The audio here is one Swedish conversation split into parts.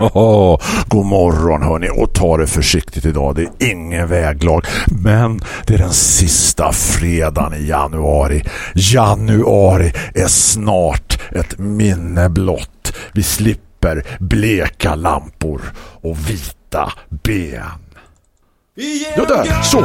Oh, god morgon hörni och ta det försiktigt idag. Det är ingen väglag men det är den sista fredagen i januari. Januari är snart ett minne blott. Vi slipper bleka lampor och vita ben. Ja, där, så!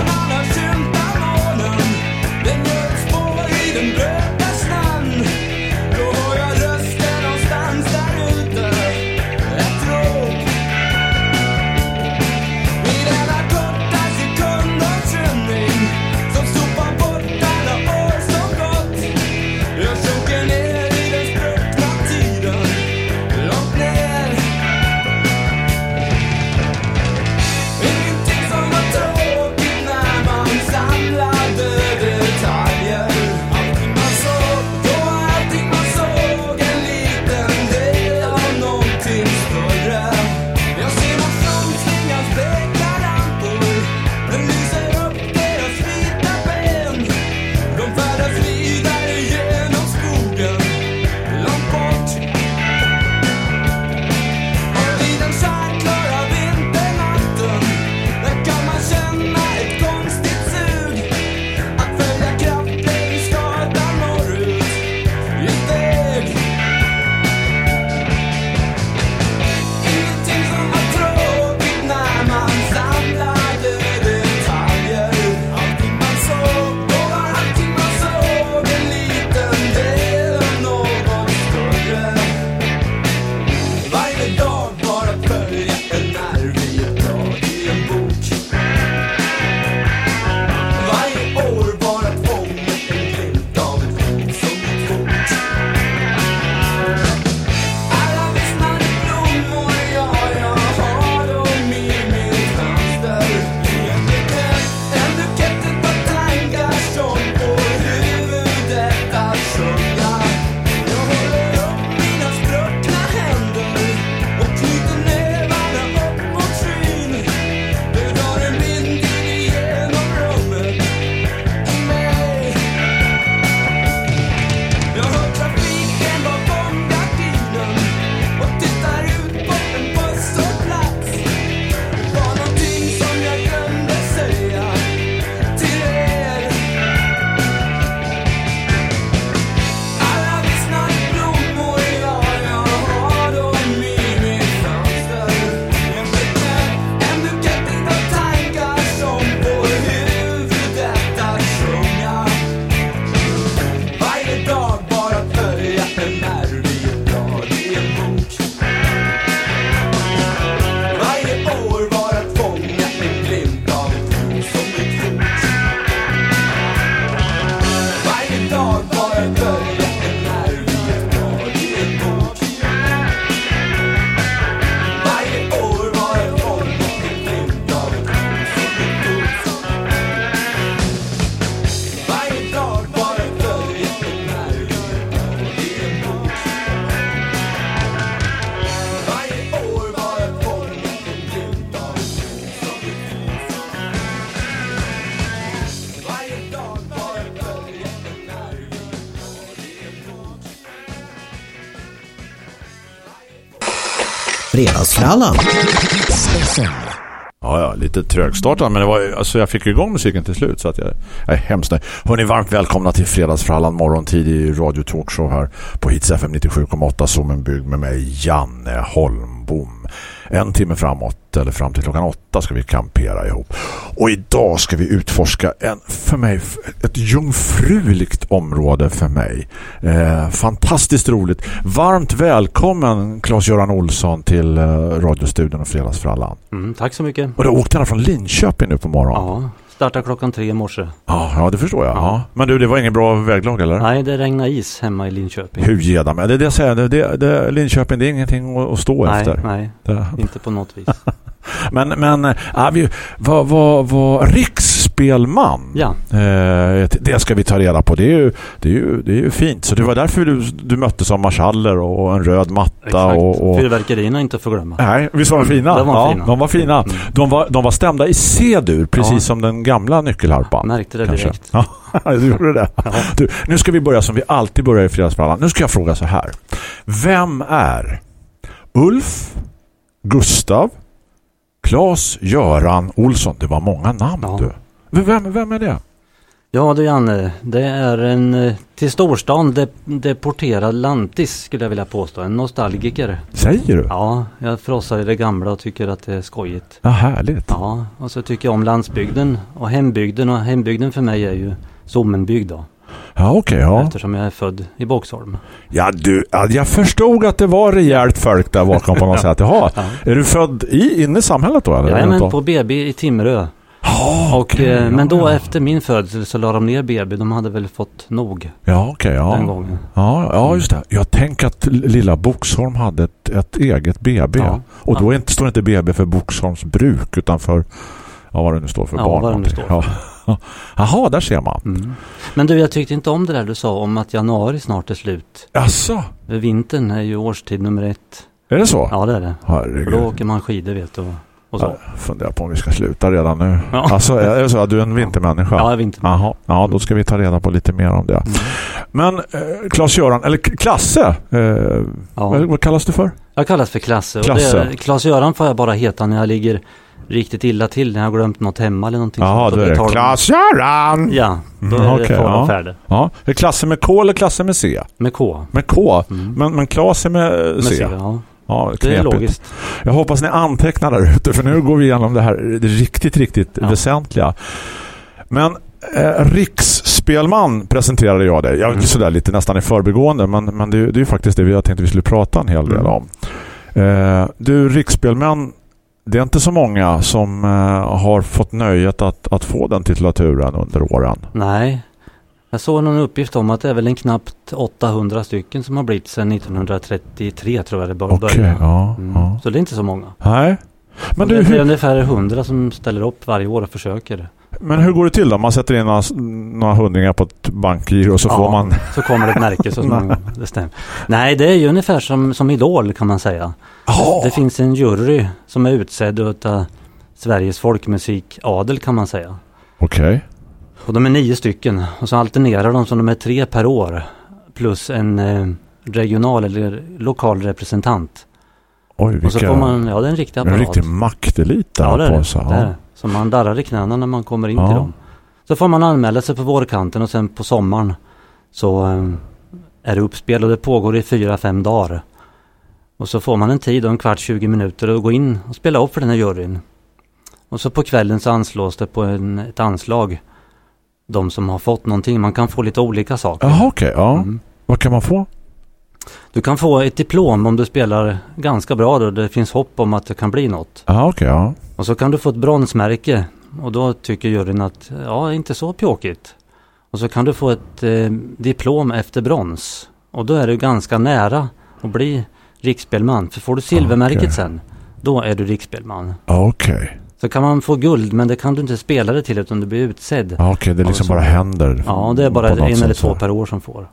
Fredagsfrallan. Ja, ja, lite trögstartad men det var, alltså jag fick igång musiken till slut så att jag, jag är hemskt nöjd. Hörrni, varmt välkomna till Fredagsfrallan morgontid i Radio Talkshow här på Hits FM 97,8 som en bygg med mig Janne Holmbom. En timme framåt eller fram till klockan åtta ska vi kampera ihop. Och idag ska vi utforska en för mig ett jungfruligt område för mig. Eh, fantastiskt roligt. Varmt välkommen Claes-Göran Olsson till eh, radiostudion och Fredagsfrallan. Mm, tack så mycket. Och du åkte han från Linköping nu på morgonen. Ja, startade klockan tre i morse. Ja, ja det förstår jag. Ja. Men du, det var ingen bra väglag eller? Nej, det regnade is hemma i Linköping. Hur geda mig. Det är det jag säger. Det, det, det, Linköping, det är ingenting att stå nej, efter. Nej, det. inte på något vis. men men ja, vi, vad, vad, vad riksspelman ja. Eh, det ska vi ta reda på det är ju, det är ju, det är ju fint så det var därför du, du möttes av marschaller och en röd matta Exakt. och, och... fyrverkerierna inte för glömma nej, visst var de fina? de var ja, fina. de var fina Mm. de, var, de var stämda i C-dur precis Ja. som den gamla nyckelharpan Märkte det kanske. direkt Ja, du gjorde det. Du, nu ska vi börja som vi alltid börjar i Fredagsfrallan. Nu ska jag fråga så här. Vem är Ulf Gustav, Claes, Göran, Olsson. Det var många namn Ja. du. Vem, vem är det? Ja du Janne, det är en eh, till storstan de, deporterad lantis skulle jag vilja påstå. En nostalgiker. Säger du? Ja, jag frossar i det gamla och tycker att det är skojigt. Ja, härligt. Ja, och så tycker jag om landsbygden och hembygden. Och hembygden för mig är ju Sommenbygd då. Ja, okej. ja. Eftersom jag är född i Boxholm. Ja, du, ja, jag förstod att det var rejält folk där bakom på något sätt. Jaha. Ja. Är du född i, inne i samhället då? Eller? Runt men på BB i Timrö. Och, okej, eh, ja, men då ja. efter min födsel så la de ner BB. De hade väl fått nog Ja, den ja. gången. Ja, ja, just det. Jag tänker att lilla Boxholm hade ett, ett eget BB. Ja. Och då inte, står inte BB för Boxholms bruk utan för ja, vad det nu står för Ja, barn. vad det nu står Ja. Jaha, där ser man. Mm. Men du, jag tyckte inte om det där du sa om att januari snart är slut. Jaså, Vintern är ju årstid nummer ett. är det så? Ja, det är det. Herregud. då åker man skidor vet du. Och- så. Jag funderar på om vi ska sluta redan nu. Ja. Alltså, är det så att du är en vintermänniska? Ja, vinter. Jaha, ja då ska vi ta reda på lite mer om det. Mm. Men eh, Claes-Göran, eller Klasse, eh, vad, Ja. vad kallas du för? Jag kallas för Klasse. Klasse. Det, Klas-Göran får jag bara heta när jag ligger riktigt illa till. När jag har glömt något hemma eller någonting. Ja, sånt. då är det Claes-Göran! Ja, då Mm, är det okej, fara ja. färde. Ja, är det klasse med K eller klasse med C? Med K. Med K. Mm. Men, men Klas är med Med C. C, ja. Ja, Det är logiskt. Jag hoppas ni antecknar där ute för nu går vi igenom det här det riktigt, riktigt Ja. väsentliga. Men eh, riksspelman presenterade jag dig. Jag Mm. sådär lite nästan i förbigående men, men det, det är ju faktiskt det vi har tänkt att vi skulle prata en hel del Mm. om. Eh, du, riksspelmän det är inte så många som eh, har fått nöjet att, att få den titulaturen under åren. Nej. Jag såg någon uppgift om att det är väl en knappt 800 stycken som har blivit sedan 1933 tror jag det började. ja, Mm. ja. Så det är inte så många. Nej. Men du, det är hur, ungefär 100 som ställer upp varje år och försöker. men hur går det till då? Man sätter in några, några hundringar på ett bankgiro och så Ja. får man... Så kommer det ett märke så småningom. Det stämmer. Nej, det är ju ungefär som, som Idol kan man säga. Ja. Det finns en jury som är utsedd utav Sveriges folkmusikadel kan man säga. Okej. Och de är nio stycken och så alternerar de som de är tre per år. Plus en eh, regional eller lokal representant. Oj, vilka... Och så får man, ja det är en riktig en apparat. riktig maktelit där ja det är på sig. är det. Så man darrar i knäna när man kommer in Ja. till dem. Så får man anmäla sig på vårkanten och sen på sommaren så eh, är det uppspel och det pågår i fyra, fem dagar. Och så får man en tid och en kvart, 20 minuter att gå in och spela upp för den här juryn. Och så på kvällen så anslås det på en, ett anslag. De som har fått någonting. Man kan få lite olika saker. Jaha, okej. ja. Mm. Vad kan man få? Du kan få ett diplom om du spelar ganska bra då. Det finns hopp om att det kan bli något. Ja, okej. ja. Och så kan du få ett bronsmärke. Och då tycker juryn att ja, inte så pjåkigt. Och så kan du få ett eh, diplom efter brons. Och då är du ganska nära att bli riksspelman. För får du silvermärket Okej. sen, då är du riksspelman. Okej. Så kan man få guld, men det kan du inte spela det till utan du blir utsedd. Ja, okej. Det Ja, liksom bara händer. Ja, det är bara en eller två per år som får.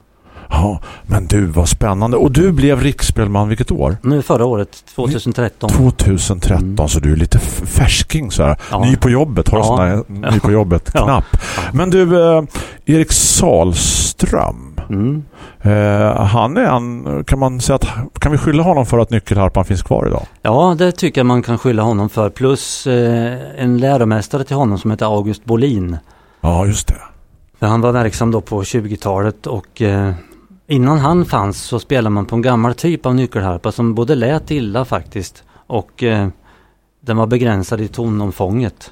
Ja, men du, vad spännande. Och du blev riksspelman vilket år? Nu förra året, 2013. 2013, Mm. så du är lite färsking så här. Ja. Ny på jobbet, har du Ja. sån här ny på jobbet-knapp? Ja. Men du, eh, Erik Salström, Mm. eh, han är en, kan man säga att, kan vi skylla honom för att nyckelharpan finns kvar idag? Ja, det tycker jag man kan skylla honom för. Plus eh, en läromästare till honom som heter August Bolin. Ja, just det. Han var verksam då på 20-talet och eh, innan han fanns så spelade man på en gammal typ av nyckelharpa som både lät illa faktiskt och eh, den var begränsad i tonomfånget.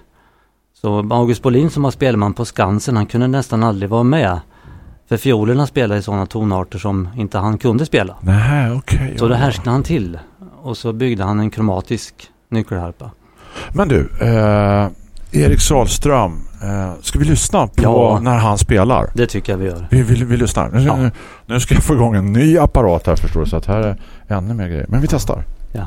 Så August Bolin som var spelman på Skansen han kunde nästan aldrig vara med. För fiolerna spelade i sådana tonarter som inte han kunde spela. Nej, okej. Så ja. det härsknade han till. Och så byggde han en kromatisk nyckelharpa. Men du, eh, Erik Salström, eh, ska vi lyssna på Ja. när han spelar? Det tycker jag vi gör. Vi, vi, vi lyssnar. Nu, Ja. nu ska jag få igång en ny apparat här förstår du, så att här är ännu mer grejer. Men vi testar. Ja.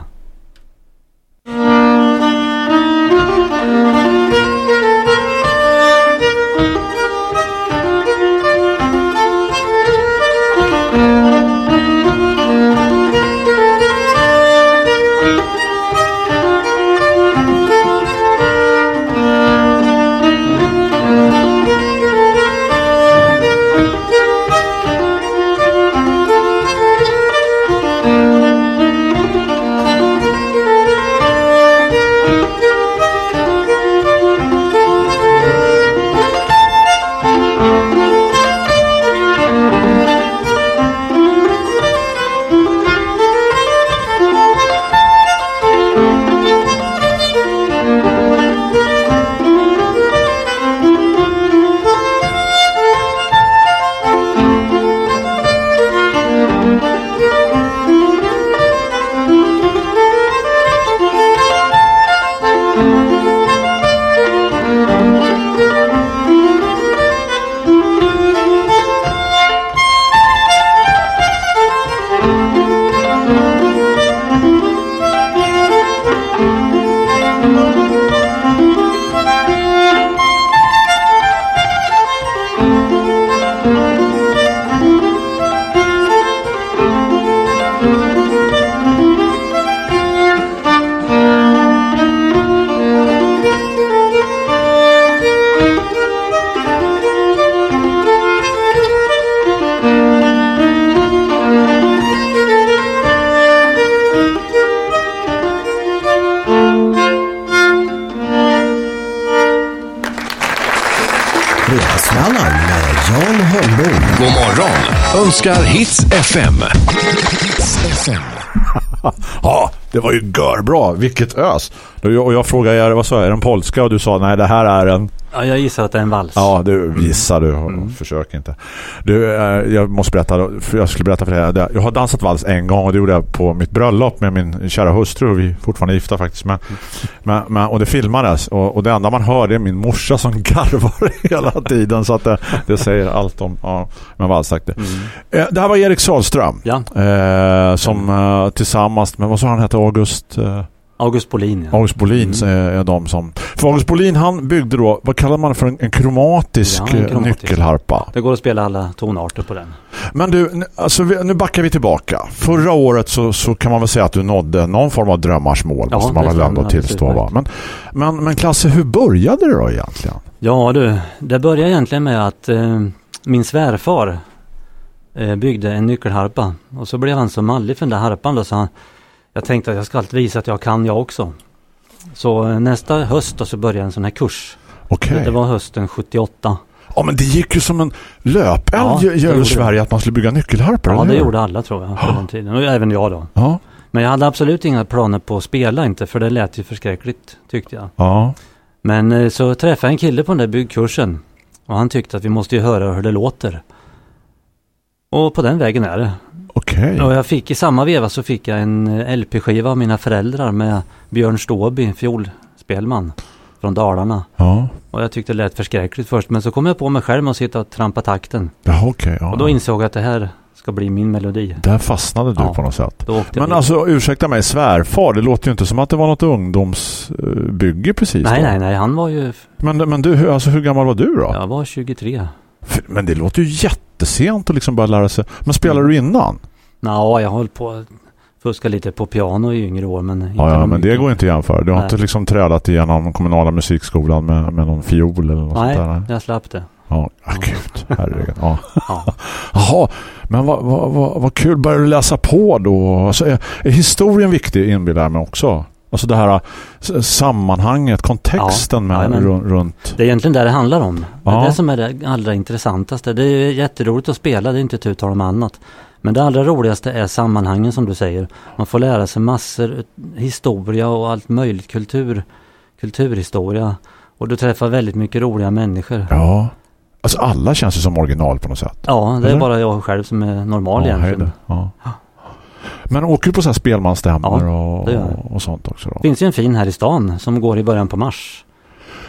FM. FM. Ja, det var ju görbra. Vilket ös. Och jag, frågade er, vad sa jag, är den polska? Och du sa, nej det här är en... Ja, jag gissar att det är en vals. Ja, du gissar du. Försök inte. Du, eh, jag måste berätta, jag skulle berätta för dig. Jag har dansat vals en gång och det gjorde jag på mitt bröllop med min kära hustru. Vi är fortfarande gifta faktiskt. Men, men, men, och det filmades. Och, och det enda man hör är min morsa som garvar hela tiden. Så att det, det säger allt om ja, med valsakt. Mm. Eh, Det här var Erik Sahlström. Ja, Eh, som eh, tillsammans med, vad sa han hette, August... August Bolin. Ja. August Bolin så är, är de som... För August Bolin han byggde då, vad kallar man för en, en kromatisk Ja, en kromatisk. nyckelharpa. Det går att spela alla tonarter på den. Men du, alltså, nu backar vi tillbaka. Förra året så, så kan man väl säga att du nådde någon form av drömmars mål. Ja, måste man väl ändå tillstå. Va? Men, men, men Klasse, hur började det då egentligen? Ja du, det började egentligen med att eh, min svärfar eh, byggde en nyckelharpa. Och så blev han så mallig för den där harpan då så han, jag tänkte att jag ska alltid visa att jag kan jag också. Så eh, nästa höst då så började en sån här kurs. Okej. Det, var hösten 78. Ja, men det gick ju som en löpeld Ja, gjorde Sverige att man skulle bygga nyckelharpor. Ja det hur? gjorde alla tror jag på den tiden. Och även jag då. Ja, Men jag hade absolut inga planer på att spela inte för det lät ju förskräckligt tyckte jag. ja. Men eh, så träffade jag en kille på den där byggkursen. Och han tyckte att vi måste ju höra hur det låter. Och på den vägen är det. Okej. Och jag fick i samma veva så fick jag en eh, LP-skiva av mina föräldrar med Björn Ståby, fiolspelman från Dalarna. Ja, Och jag tyckte det lät förskräckligt först men så kom jag på mig själv med att sitta och trampa takten. ja okej. ja. Och då insåg jag att det här ska bli min melodi. Där fastnade du Ja. på något sätt. Men alltså, ursäkta mig, svärfar, det låter ju inte som att det var något ungdomsbygge precis Nej, då. nej, nej, han var ju... Men, men du, alltså, hur gammal var du då? Jag var 23. Men det låter ju jättesent att liksom börja lära sig. Men spelar du innan? Nå, jag höll på att fuska lite på piano i yngre år men inte Ja, ja men det går inte att jämföra. Du har Nej. inte liksom trädat igenom kommunala musikskolan med, med någon fiol eller något Nej, sånt där? Nej. jag slapp det. Ja, ah, gud, herregud. Ja. Ja. Jaha, men vad, vad, vad, vad kul. Börjar du läsa på då? Alltså, är, är historien viktig inbillar jag mig också? Alltså det här sammanhanget, kontexten Ja, med, runt. Det är egentligen det det handlar om. Det är Ja. det som är det allra intressantaste. Det är jätteroligt att spela, det är inte tu tal om annat. Men det allra roligaste är sammanhangen som du säger. Man får lära sig massor historia och allt möjligt kultur, kulturhistoria. Och du träffar väldigt mycket roliga människor. Ja. Alltså alla känns ju som original på något sätt. Ja, det är Eller? bara jag själv som är normal Ja, egentligen. Ja. Men åker du på så här spelmansstämmor Ja, och, det och sånt också då? Det finns ju en fin här i stan som går i början på mars.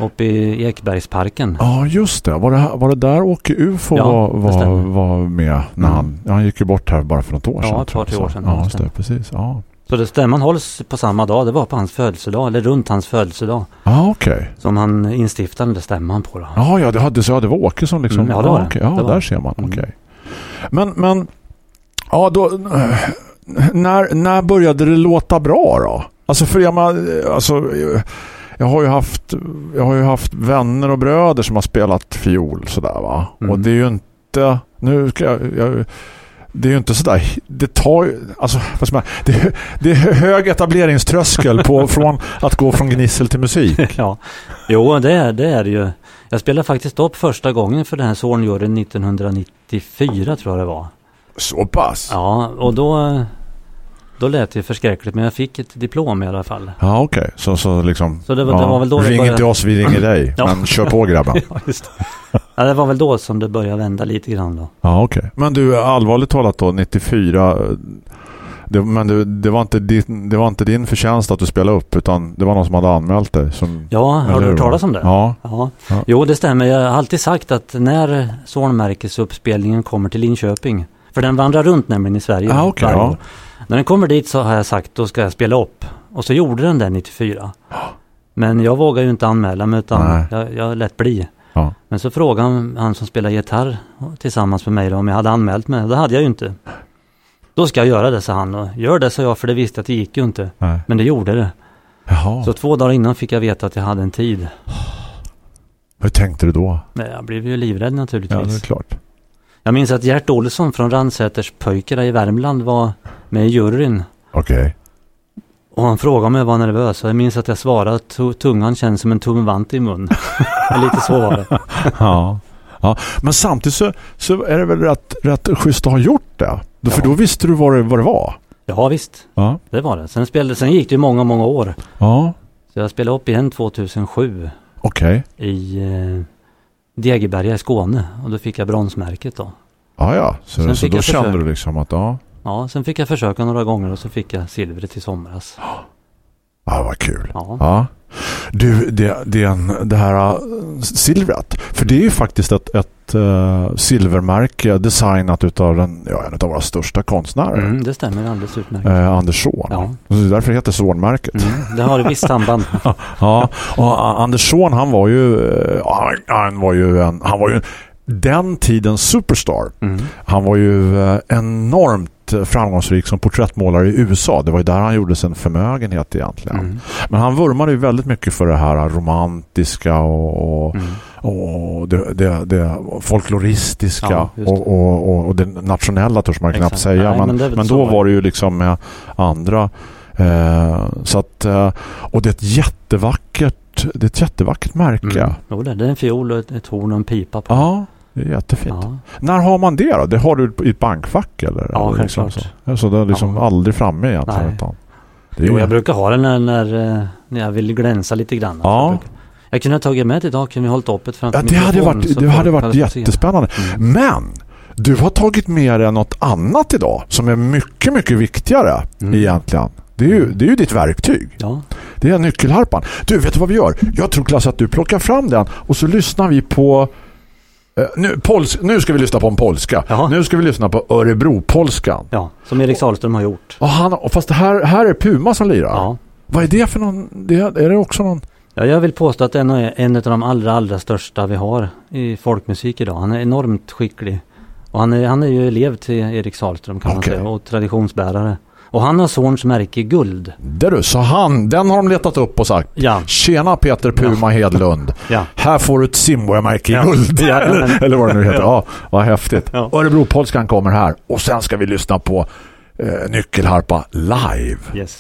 Uppe i Ekbergsparken. Ja, just det. Var det, var det där Åke UFO Ja, var, det var, var med när Mm. han, ja, han gick ju bort här bara för något år Ja, sedan. ett par, tre år sedan, Ja, ja, just det. Precis. Ja, Så det stämman hålls på samma dag. Det var på hans födelsedag, eller runt hans födelsedag. ah, okej. Som han instiftade stämman på då. Ja, ja, det hade så ja, det var Åke som liksom... Mm, ja, det var det. okej. Ja, Det var där det. ser man. Mm. Okej. Men, men... Ja, då... När, när började det låta bra då? Alltså, för jag, alltså, jag har ju haft jag har haft vänner och bröder som har spelat fiol sådär va. Mm. Och det är ju inte... Nu ska jag... jag det är ju inte sådär, det tar ju, alltså, vad man, det, är- det är hög etableringströskel på, från att gå från gnissel till musik. ja. Jo, det är, det är ju. Jag spelade faktiskt upp första gången för den här Zornjuryn 1994 tror jag det var. Så pass? Ja, och då, då lät det förskräckligt men jag fick ett diplom i alla fall. Ja, okej. Så, så liksom... Så det var- det var väl då det Ring började- inte oss, vi ringer dig. Ja. Men kör på grabben. Ja, just det. Ja, det var väl då som det började vända lite grann då. Ja, okej. Men du, allvarligt talat då, 94... Det, men du, det, var inte din, det var inte din förtjänst att du spelade upp, utan det var någon som hade anmält dig. Som, Ja, har du hört talas om det? Ja. Ja. Ja. Jo, det stämmer. Jag har alltid sagt att när Zornmärkesuppspelningen kommer till Linköping, för den vandrar runt nämligen i Sverige Ah, varje ja. När den kommer dit så har jag sagt, då ska jag spela upp. Och så gjorde den det 94. Men jag vågar ju inte anmäla mig utan Nej. jag, jag lät bli. Ja. Men så frågade han, han som spelar gitarr tillsammans med mig då, om jag hade anmält mig. Det hade jag ju inte. Då ska jag göra det, sa han. Och gör det, sa jag, för det visste jag att det gick ju inte. Nej. Men det gjorde det. Jaha. Så två dagar innan fick jag veta att jag hade en tid. Hur tänkte du då? Jag blev ju livrädd Ja, naturligtvis. det är klart. Jag minns att Gert Olsson från Ransäters pojkarna i Värmland var med i juryn. Okej. Och han frågade om jag var nervös. Och jag minns att jag svarade att tu- tungan känns som en tumvant i mun. Lite så var det. Ja. Ja, men samtidigt så, så är det väl rätt, rätt schysst att ha gjort det. För Ja. då visste du vad det, vad det var. Ja visst, Ja. det var det. Sen, spelade, sen gick det ju många, många år. Ja, Så jag spelade upp igen 2007 okej. i eh, Degeberga i Skåne. Och då fick jag bronsmärket då. Ja, ja. Så, Sen så då kände du liksom att ja, Ja, sen fick jag försöka några gånger och så fick jag silvret i somras. ja vad kul. Ja, Ja. Du, det, det, är en, det här äh, silvret. För det är ju faktiskt ett, ett äh, silvermärke designat utav den, ja, en av våra största konstnärer. mm, det stämmer alldeles utmärkt. Eh, Anders Zorn. Ja. Så det är därför det heter Zornmärket. Mm, det har ett visst samband. Ja, och Anders Zorn han var ju han, var ju en, han var ju den tidens superstar. Mm. Han var ju enormt eh, framgångsrik som porträttmålare i USA. Det var ju där han gjorde sin förmögenhet egentligen. Mm. Men han vurmade ju väldigt mycket för det här romantiska och, Mm. och det, det, det folkloristiska Ja, det. och, och, och, det nationella törs man knappt säga. Nej, men, men men, då var det ju liksom med andra. Eh, så att, eh, och det är ett jättevackert det är ett jättevackert märke. Mm. Jo, det är en fiol och ett, ett horn och en pipa på. Ja, det är jättefint. Ja. När har man det då? Det har du i ett bankfack eller? Ja, eller liksom självklart. så. så det är liksom Ja. aldrig framme egentligen. Nej. Utan det Jo, jag brukar ha den när, när, eh, när jag vill glänsa lite grann. Ja. Jag, brukar, jag kunde ha tagit med det idag, kunde vi hållit upp ett framför Ja, det hade varit, det hade varit jättespännande. Mm. Men du har tagit med dig något annat idag som är mycket, mycket viktigare Mm. egentligen. Det är, ju, det är ju ditt verktyg. Ja, Det är nyckelharpan. Du, vet du vad vi gör? Jag tror Klass att du plockar fram den och så lyssnar vi på nu, pols, nu ska vi lyssna på en polska. Jaha. Nu ska vi lyssna på Örebro-polskan. ja, som Erik Sahlström har gjort. Och han, fast det här, här är Puma som lirar. Ja. Vad är det för någon? Det, är det också någon? Ja, jag vill påstå att en är en av de allra, allra största vi har i folkmusik idag. Han är enormt skicklig. Och han är, han är ju elev till Erik Sahlström kan Okej. man säga och traditionsbärare. Och han har Zorns märke guld. Det du, så han, den har de letat upp och sagt. Ja, Tjena Peter Puma Hedlund. ja. Här får du ett Simborgarmärke i Ja. guld. Ja, eller, men- eller vad det nu heter. Ja, vad häftigt. Ja. Örebro-polskan kommer här. Och sen ska vi lyssna på eh, Nyckelharpa live. Yes.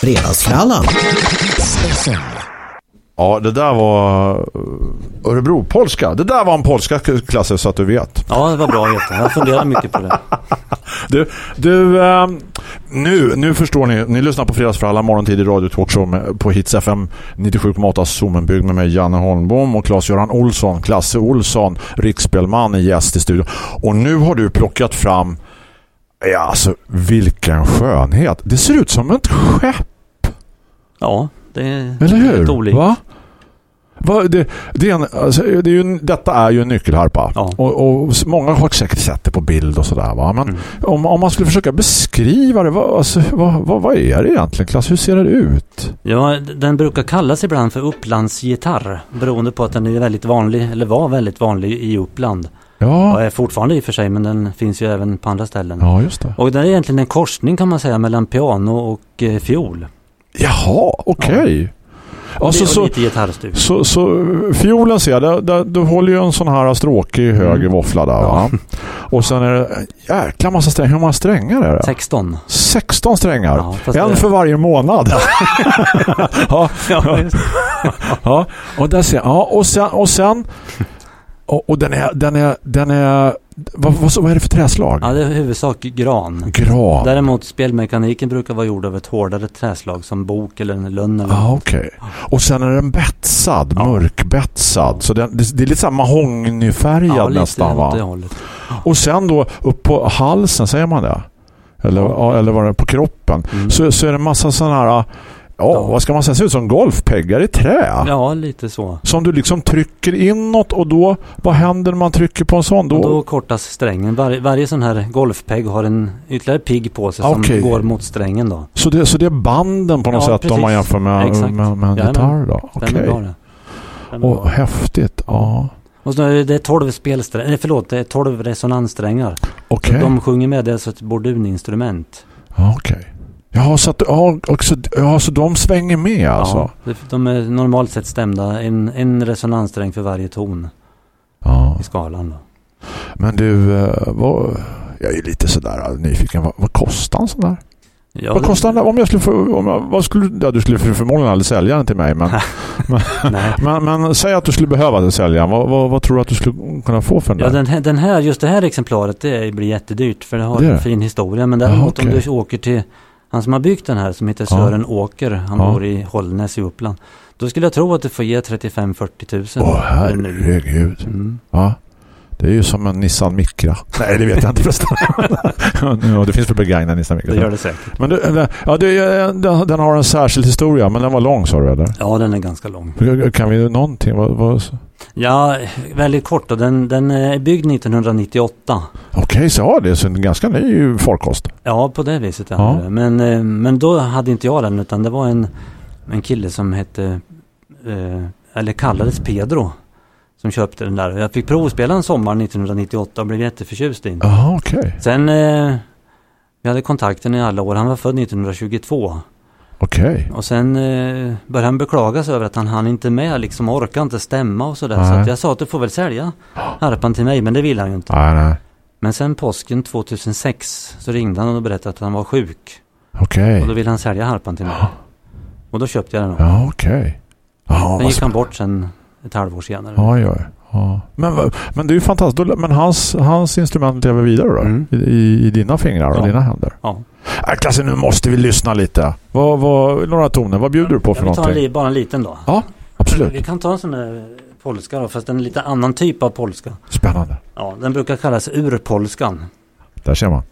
Fredagsfrallan. Ja, det där var eh, Örebro-polska. Det där var en polska klasse så att du vet. Ja, det var bra Göte. Jag funderar mycket på det. Du, du ehm, nu, nu förstår ni. Ni lyssnar på Fredagsfrallan morgontid i Radio Talkshow på Hits FM 97,8 Zoomenbygd med mig Janne Holmbom och Claes-Göran Olsson, Klasse Olsson, riksspelman är gäst i studion. Och nu har du plockat fram ja, alltså vilken skönhet. Det ser ut som ett skepp. Ja, det är Eller hur? lite olikt. Va? Det, det är en, alltså, det är ju, detta är ju en nyckelharpa. Ja. Och, och många har säkert sett det på bild och sådär. Va? Men Mm. om, om man skulle försöka beskriva det, vad, alltså, vad, vad, vad är det egentligen? Klass, hur ser det ut? Ja, den brukar kallas ibland för Upplandsgitarr beroende på att den är väldigt vanlig, eller var väldigt vanlig i Uppland. Och Ja, är fortfarande i och för sig, men den finns ju även på andra ställen. ja just det. Och det är egentligen en korsning kan man säga mellan piano och eh, fiol. Jaha, okej. Och Alltså, och så, lite gitarrstuk. så, så fiolen ser jag, där, där, du håller ju en sån här stråkig höger Mm. våffla där va? Och sen är det jäkla massa strängar. Hur många strängar är det? 16. 16 strängar. Ja, en det- för varje månad. ja, Ja, ja, och där ser jag. Ja, och sen och sen och, och den är den är den är vad, vad, vad är det för träslag? ja, det är i huvudsak gran. Gran. Däremot spelmekaniken brukar vara gjord av ett hårdare träslag som bok eller en lönn. Eller Ja, okej. Och sen är den betsad, Ja. mörkbetsad. Så den, det, det är lite så mahognyfärgad ja, lite nästan åt det va? hållet. Och sen då upp på halsen, säger man det? Eller, ja. eller var det på kroppen? Mm. Så, så är det en massa sådana här, ja, vad ska man säga, ser ut som golfpeggar i trä. Ja, lite så. Som du liksom trycker inåt och då, vad händer när man trycker på en sån? Då, Och då kortas strängen. Var, varje sån här golfpegg har en ytterligare pigg på sig som Okej. går mot strängen då. så, det, så det är banden på något Ja, sätt om precis. man jämför med, Exakt. med, med en gitarr då? Okej. bra. Den är Och bra. häftigt, ja. Och så är det, det är 12 spelsträngar, nej förlåt, det är 12 resonanssträngar. Okej. De sjunger med, det alltså ett borduninstrument. Okej. Ja, så att, ja, också, ja, så de svänger med alltså? Ja, de är normalt sett stämda, en, en resonanssträng för varje ton Ja. i skalan. Då. Men du, eh, vad, jag är lite sådär eh, nyfiken. Vad, vad kostar en sån där? Ja, vad kostar den? Om jag skulle få, om jag, vad skulle, ja, du skulle för- förmodligen aldrig sälja den till mig. Men, Nej. men, men säg att du skulle behöva sälja den. Vad, vad, vad tror du att du skulle kunna få för den Ja, den här, den här, just det här exemplaret det blir jättedyrt för det har Det en fin historia. Men Ja, däremot om du åker till han som har byggt den här som heter Ja. Sören Åker, han Ja. bor i Hållnäs i Uppland. Då skulle jag tro att du får ge 35-40 tusen. Åh herregud. Mm. Ja. Det är ju som en Nissan Micra. Nej, det vet jag inte förresten. ja, det finns väl begagnad Nissan Micra. Det gör det säkert. Men du, eller, ja, är- den, den har en särskild historia, men den var lång sa du eller? Ja, den är ganska lång. Kan vi någonting? Vad, vad, Ja, väldigt kort då. Den, den är byggd 1998. Okej, så ja, det är så en ganska ny farkost. Ja, på det viset. Ja. Ja. Men, eh, men då hade inte jag den utan det var en, en kille som hette, eh, eller kallades Pedro, som köpte den där. Jag fick provspela en sommar 1998 och blev jätteförtjust i den. Jaha, okej. Sen, eh, vi hade kontakten i alla år. Han var född 1922. Okej. Och sen eh, började han beklaga sig över att han hann inte med, liksom orkade inte stämma och sådär. Så att jag sa att du får väl sälja harpan till mig, men det ville han ju inte. Nej, nej. Men sen påsken 2006 så ringde han och berättade att han var sjuk. Okej. Och då ville han sälja harpan till mig. Och då köpte jag den. då. Ja, okej. Ja, Sen gick han bort sen ett halvår senare. Ja, ja, ja. Men, men det är ju fantastiskt. Men hans, hans instrument lever vidare då? Mm. I, i, I dina fingrar och Ja. dina händer? Ja. Äh, Klasse, nu måste vi lyssna lite. Vad, vad, några toner. Vad bjuder du på för Jag vill ta en, någonting? bara en liten då. Ja, absolut. Vi kan ta en sån där polska då, fast en lite annan typ av polska. Spännande. Ja, den brukar kallas urpolskan. Där ser man.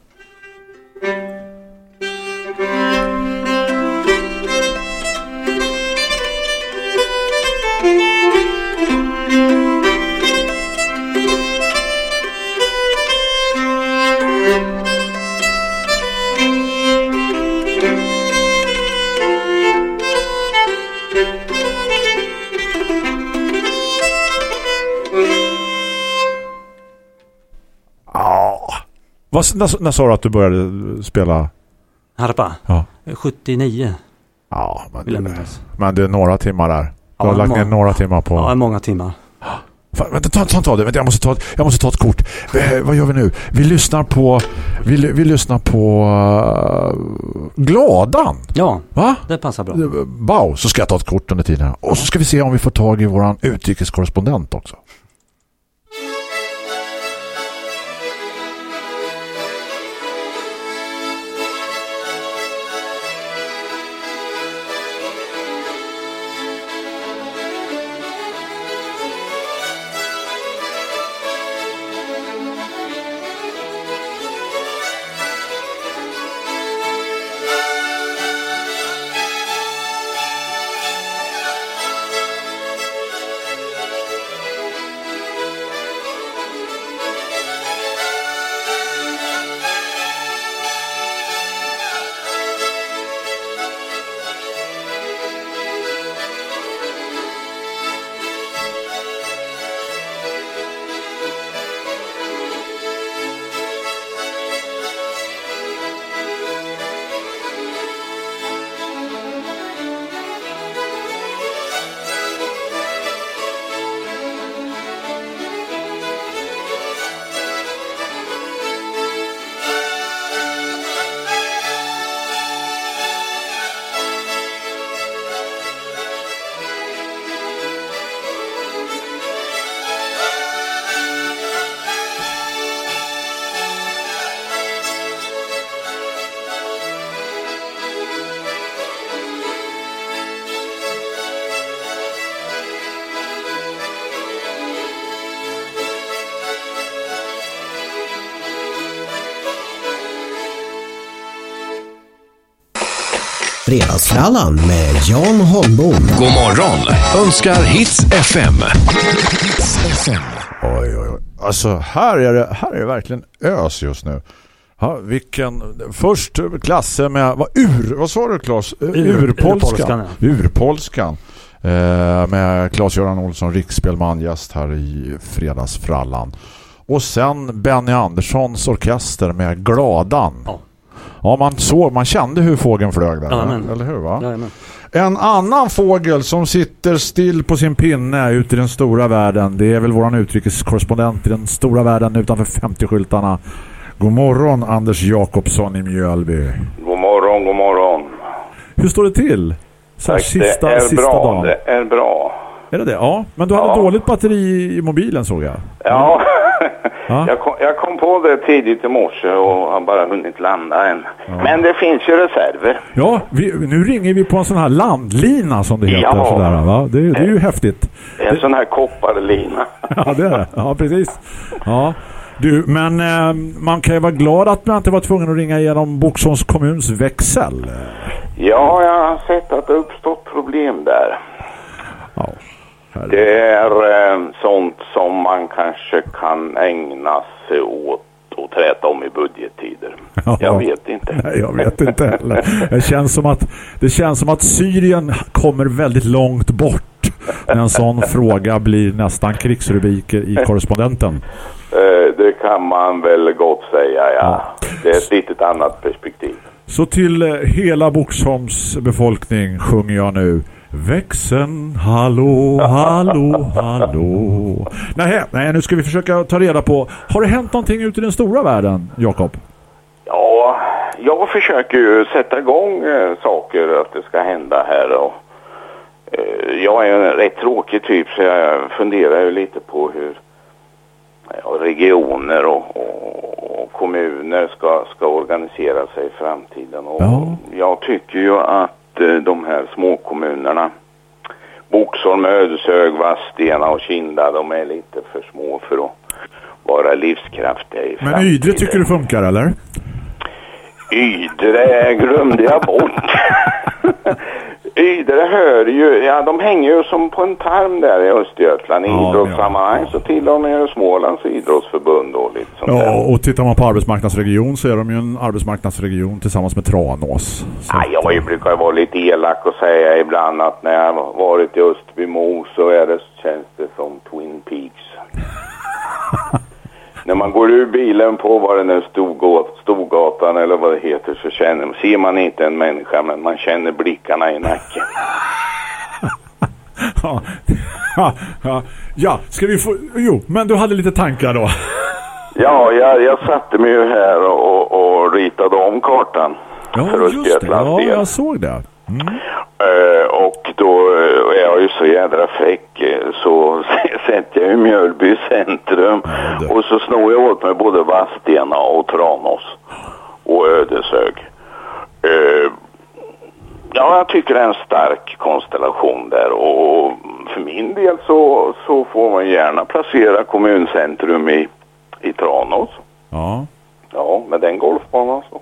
Vad, när, när sa du att du började spela? Harpa? Ja. 79 Ja, men, vill jag det, minnas. men det är några timmar där. Du Ja, har lagt ner några timmar på... Ja, många timmar. Fan, vänta, ta, ta, ta det. Vänta, jag, måste ta, ett- jag måste ta ett kort. Eh, vad gör vi nu? Vi lyssnar på... Vi, vi lyssnar på... Uh, Gladan. Ja, Va? det passar bra. Bau, så ska jag ta ett kort under tiden. Och så ska vi se om vi får tag i våran utrikeskorrespondent också. Fredagsfrallan med Jan Holmbom. God morgon önskar Hits FM. Oj, oj, oj. Alltså, här är det, här är det verkligen ös just nu. Ja, vilken... Först klasser med... Vad, ur, vad sa du, Claes? Ur- Urpolskan. urpolskan, Urpolskan. Eh, med Claes-Göran Olsson, riksspelman, gäst här i Fredagsfrallan. Och sen Benny Anderssons orkester med Gladan. Ja. Ja, man såg, man kände hur fågeln flög där. Ja, Eller hur, va? Jajamän. En annan fågel som sitter still på sin pinne ute i den stora världen. Det är väl våran utrikeskorrespondent i den stora världen utanför 50-skyltarna. God morgon Anders Jakobsson i Mjölby. God morgon, god morgon. Hur står det till? Så här, Tack, sista, det är sista bra, dagen. det är bra. Är det det? Ja. Men du hade Ja. dåligt batteri i mobilen såg jag. Ja, Ja. jag, kom, jag kom på det tidigt i morse och har bara hunnit landa än. Men det finns ju reserver. Ja, vi, nu ringer vi på en sån här landlina som det heter. Ja. Sådär, va? Det, det är ju häftigt. En sån här kopparlina. Ja, det är det. Ja, precis. Ja. Du, men eh, man kan ju vara glad att man inte var tvungen att ringa igenom Boxholms kommuns växel. Ja, jag har sett att det uppstått problem där. Ja. Herre. Det är eh, sånt som man kanske kan ägna sig åt och träta om i budgettider. Ja. Jag vet inte. Nej, jag vet inte heller. Det känns som att, det känns som att Syrien kommer väldigt långt bort när en sån fråga blir nästan krigsrubriker i korrespondenten. Eh, det kan man väl gott säga, ja. Det är ett litet annat perspektiv. Så till eh, hela Boxholms befolkning sjunger jag nu Växeln, hallå, hallå, hallå. Nej, nej, nu ska vi försöka ta reda på. Har det hänt någonting ute i den stora världen, Jakob? Ja, jag försöker ju sätta igång eh, saker att det ska hända här och eh, jag är en rätt tråkig typ så jag funderar ju lite på hur ja, regioner och, och, och kommuner ska, ska organisera sig i framtiden och Ja. jag tycker ju att de här småkommunerna Boxholm, Ödeshög, Vadstena och Kinda de är lite för små för att vara livskraftiga i Men framtiden. Ydre tycker du funkar, eller? Ydre glömde jag bort. Ydre hör ju, ja de hänger ju som på en tarm där i Östergötland. I Ja, idrottssammanhang ja. så tillhör de ju Smålands idrottsförbund och lite sånt Ja, där. och tittar man på arbetsmarknadsregion så är de ju en arbetsmarknadsregion tillsammans med Tranås. Ja, att, jag brukar ju vara lite elak och säga ibland att när jag har varit i Österbymo så är det, känns det som Twin Peaks. när man går ur bilen på vad den är Storgatan, Storgatan eller vad det heter så känner, ser man inte en människa men man känner blickarna i nacken. ja, Ja, ja, ja, ska vi få... Jo, men du hade lite tankar då. Ja, jag, jag satte mig ju här och, och ritade om kartan Ja, för just det. Ja, del. jag såg det. Mm. Eh, och då eh, är jag ju så jädra fräck eh, så sätter jag ju Mjölby centrum Ja, och så snor jag åt mig både Vadstena och Tranås och Ödeshög. Eh, ja, jag tycker det är en stark konstellation där och för min del så, så får man gärna placera kommuncentrum i, i Tranås. Ja. Ja, med den golfbanan så.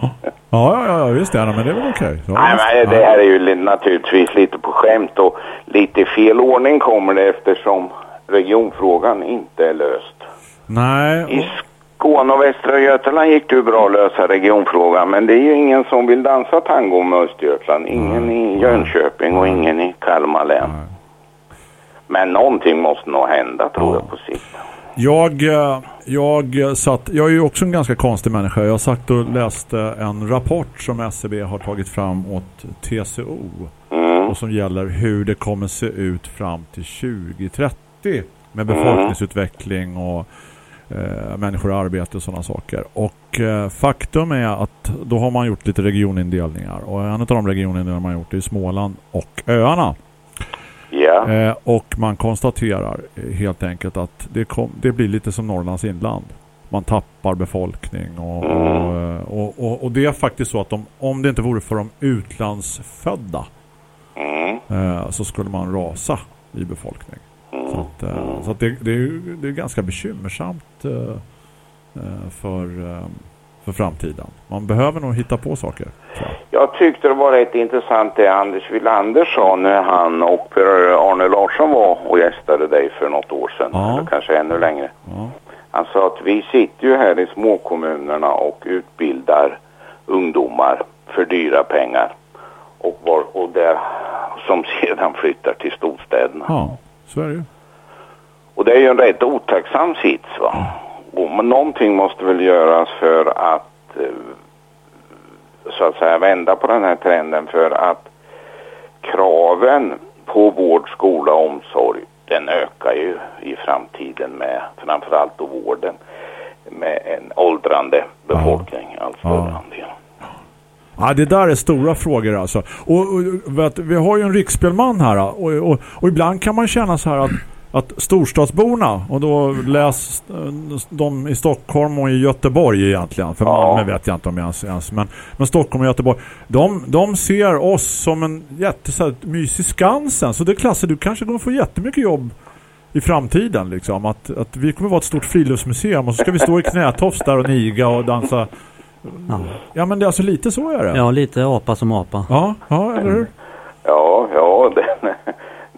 Ja, ja, ja, visst det. Men det är väl okej. Ja, Nej, men det här är ju li- naturligtvis lite på skämt och lite i fel ordning kommer det eftersom regionfrågan inte är löst. Nej, I Skåne och Västra Götaland gick det ju bra att lösa regionfrågan men det är ju ingen som vill dansa tango med Östergötland. Ingen i Jönköping och ingen i Kalmar län. Men någonting måste nog hända tror Ja. jag på sikt. Jag, eh, jag satt, jag är ju också en ganska konstig människa. Jag satt och läste en rapport som SCB har tagit fram åt TCO Mm. och som gäller hur det kommer se ut fram till 2030 med befolkningsutveckling och eh, människor i arbete och sådana saker. Och eh, faktum är att då har man gjort lite regionindelningar och en av de regionindelningar man har gjort är Småland och öarna. Ja. Eh, och man konstaterar eh, helt enkelt att det, kom, det blir lite som Norrlands inland. Man tappar befolkning och, eh, och, och, och det är faktiskt så att de, om det inte vore för de utlandsfödda Mm. eh, så skulle man rasa i befolkning. Så, att, eh, så att det, det, är, ju- det är ganska bekymmersamt eh, eh, för, för framtiden. Man behöver nog hitta på saker. jag. Jag tyckte det var rätt intressant det Anders Wilander sa när han och Per-Arne Larsson var och gästade dig för något år sedan. Ja. Eller kanske ännu längre. Ja. Han sa att vi sitter ju här i småkommunerna och utbildar ungdomar för dyra pengar. Och, var, och där, som sedan flyttar till storstäderna. ja, så är det ju. Och det är ju en rätt otacksam sits va. Och, någonting måste väl göras för att eh, så att säga vända på den här trenden för att kraven på vård, skola och omsorg den ökar ju i framtiden med framförallt då vården med en åldrande befolkning, allt större Ja. andel. Ja, det där är stora frågor alltså. Och, och vet, vi har ju en riksspelman här och, och, och ibland kan man känna så här att, att storstadsborna, och då läs de i Stockholm och i Göteborg egentligen, för Ja. Malmö vet jag inte om jag ens, men, men Stockholm och Göteborg, de, de ser oss som en jätte så här, mysig skansen. Så det är klasser, du kanske kommer få jättemycket jobb i framtiden liksom. Att, att vi kommer vara ett stort friluftsmuseum och så ska vi stå i knätofs där och niga och dansa. Ja, Ja men det är alltså lite så är det. ja lite apa som apa. Ja, ja eller hur? Ja, ja, den,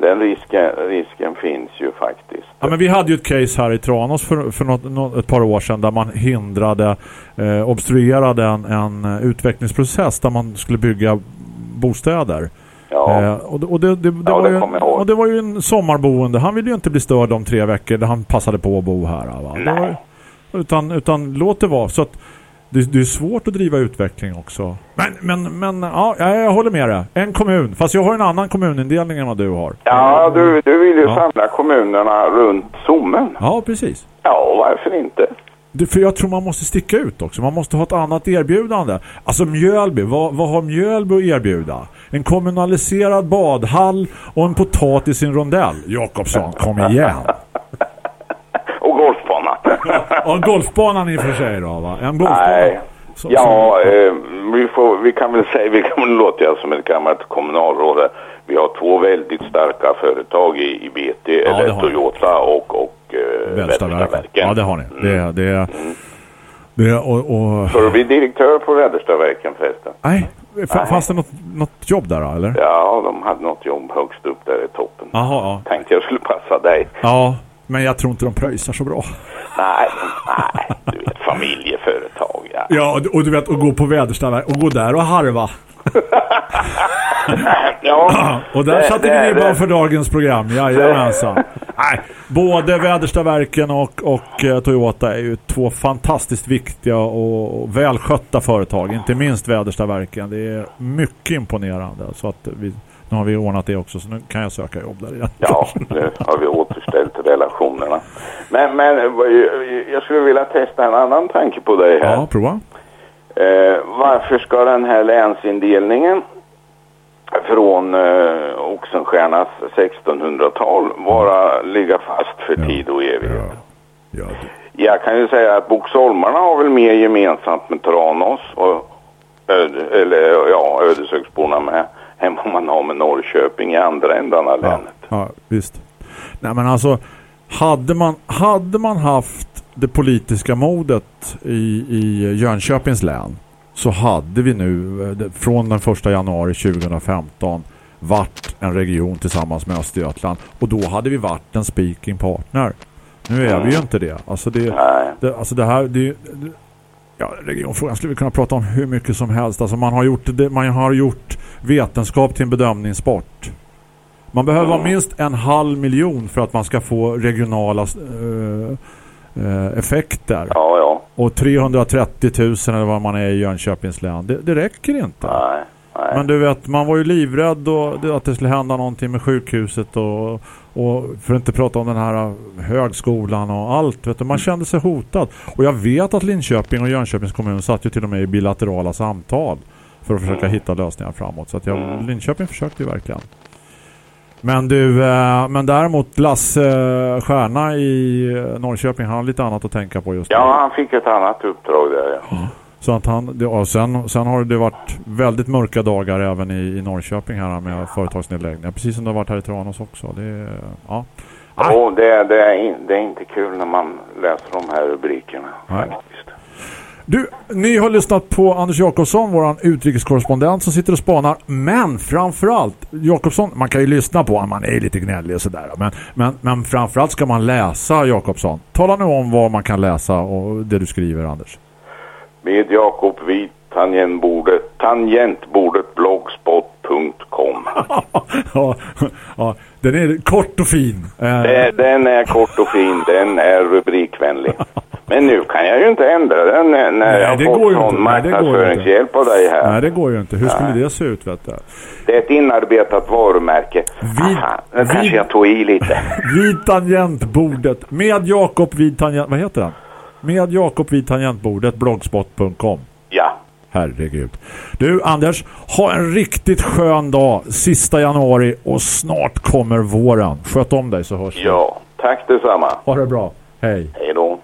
den risken, risken finns ju faktiskt. Ja, men vi hade ju ett case här i Tranås för, för något, nå- ett par år sedan där man hindrade, eh, obstruerade en, en eh, utvecklingsprocess där man skulle bygga bostäder. Ja. Eh, och det, och det, det, det, Ja, var ju, och det var ju en sommarboende. Han ville ju inte bli störd om tre veckor där han passade på att bo här. Va? Var, utan, utan låt det vara. Så att det, det är svårt att driva utveckling också. Men, men, men ja, jag, håller med dig. En kommun. Fast jag har en annan kommunindelning än vad du har. Ja, du, du vill ju Ja. samla kommunerna runt Sommen. Ja, precis. Ja, varför inte? Det, för jag tror man måste sticka ut också. Man måste ha ett annat erbjudande. Alltså Mjölby, vad, vad har Mjölby att erbjuda? En kommunaliserad badhall och en potatis i en rondell. Jakobsson, kom igen. Och golfbanan i och för sig då va? En golfbana. Nej. Så- Ja, eh, vi, får, vi kan väl säga, vi kan väl låta jag som ett gammalt kommunalråd. Vi har två väldigt starka företag i, i BT, det eller. Toyota och, och eh, Väderstaverken. Ja, det har ni. Det, det, det och, och... Får du bli direktör på Väderstaverken förresten? Nej, f- fanns det något, något jobb där då, eller? Ja, de hade något jobb högst upp där i toppen. Jaha, ja. Tänkte jag skulle passa dig. Ja, men jag tror inte de pröjsar så bra. Nej, nej, du vet familjeföretag. Ja. Ja, och, du vet, att gå på Väderstaverken och gå där och harva. ja. Och där det- satte det- vi ribban för dagens program. Jajamensan. Nej, både Väderstaverken och, och eh, Toyota är ju två fantastiskt viktiga och, och välskötta företag. Inte minst Väderstaverken. Det är mycket imponerande. Så att vi Nu har vi ordnat det också så nu kan jag söka jobb där igen. Ja, nu har vi återställt relationerna. Men, men jag skulle vilja testa en annan tanke på dig här. Ja, prova. Eh, varför ska den här länsindelningen från eh, Oxenstiernas 1600-tal vara ligga fast för Ja. tid och evighet? Ja. Ja, Jag kan ju säga att Boxholmarna har väl mer gemensamt med Tranås och öde, eller ja, Ödeshögsborna med än vad man har med Norrköping i andra ändan av ja, länet. ja, visst. Nej men alltså hade man, hade man haft det politiska modet i, i Jönköpings län så hade vi nu eh, från den 1 januari 2015 varit en region tillsammans med Östergötland och då hade vi varit en speaking partner. Nu är vi ju inte det. Alltså det, det, alltså det här det, ja, regionfrågan skulle vi kunna prata om hur mycket som helst. Alltså man har gjort, det, man har gjort vetenskap till en bedömningssport. Man behöver ha minst en halv miljon för att man ska få regionala eh, eh, effekter. Ja, ja. Och 330 000 eller vad man är i Jönköpings län. Det, det räcker inte. Nej. Nej. Men du vet, man var ju livrädd det- att det skulle hända någonting med sjukhuset och, och för att inte prata om den här högskolan och allt. Vet du, man kände sig hotad. Och jag vet att Linköping och Jönköpings kommun satt ju till och med i bilaterala samtal för att försöka hitta lösningar framåt. Så att jag, Linköping försökte ju verkligen. Men du, eh, men däremot Lasse eh, Stjärna i eh, Norrköping, han har lite annat att tänka på just nu. Ja, han fick ett annat uppdrag där. Ja. Så att han, och sen, sen har det varit väldigt mörka dagar även i, i Norrköping här med företagsnedläggningar. Precis som det har varit här i Tranås också. Det, ja. Och det, det, är in, det är inte kul när man läser de här rubrikerna. Nej. Faktiskt. Du, ni har lyssnat på Anders Jakobsson, våran utrikeskorrespondent som sitter och spanar. Men framförallt, Jakobsson, man kan ju lyssna på honom, man är lite gnällig och sådär. Men, men, men framförallt ska man läsa Jakobsson. Tala nu om vad man kan läsa och det du skriver, Anders. Med Jakob Wit, tangentbordet, tangentbordet blogspot.com. ja, ja, den är kort och fin. Eh, Det- Den är kort och fin, den är rubrikvänlig. Men nu kan jag ju inte ändra den när när Nej, jag har fått sån. Nej, marknadsföringshjälp av dig här. Nej, det går ju inte. Hur skulle det se ut, vet du? Det är ett inarbetat varumärke. Vid- Aha, vid- kanske jag tog i lite. Vid tangentbordet. Med Jakob vid tangent... Vad heter den? Med Jakob vid tangentbordet. Blogspot.com. Ja, Herregud. Du, Anders. Ha en riktigt skön dag. Sista januari. Och snart kommer våren. Sköt om dig så hörs vi. ja. Tack detsamma. Ha det bra. Hej. Hej då.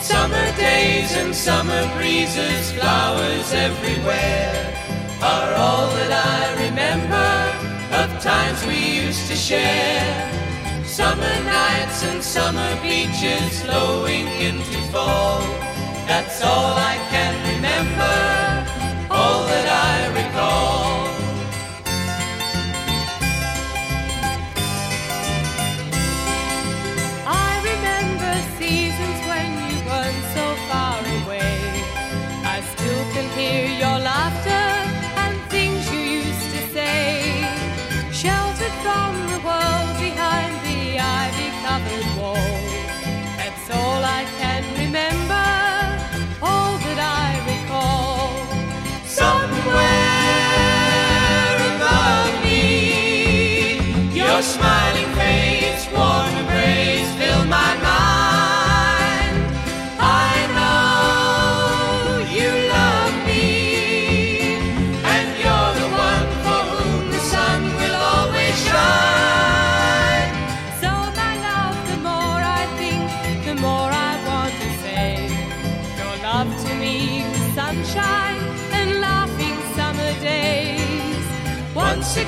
Summer days and summer breezes, flowers everywhere are all that I remember times we used to share. Summer nights and summer beaches flowing into fall. That's all I can remember,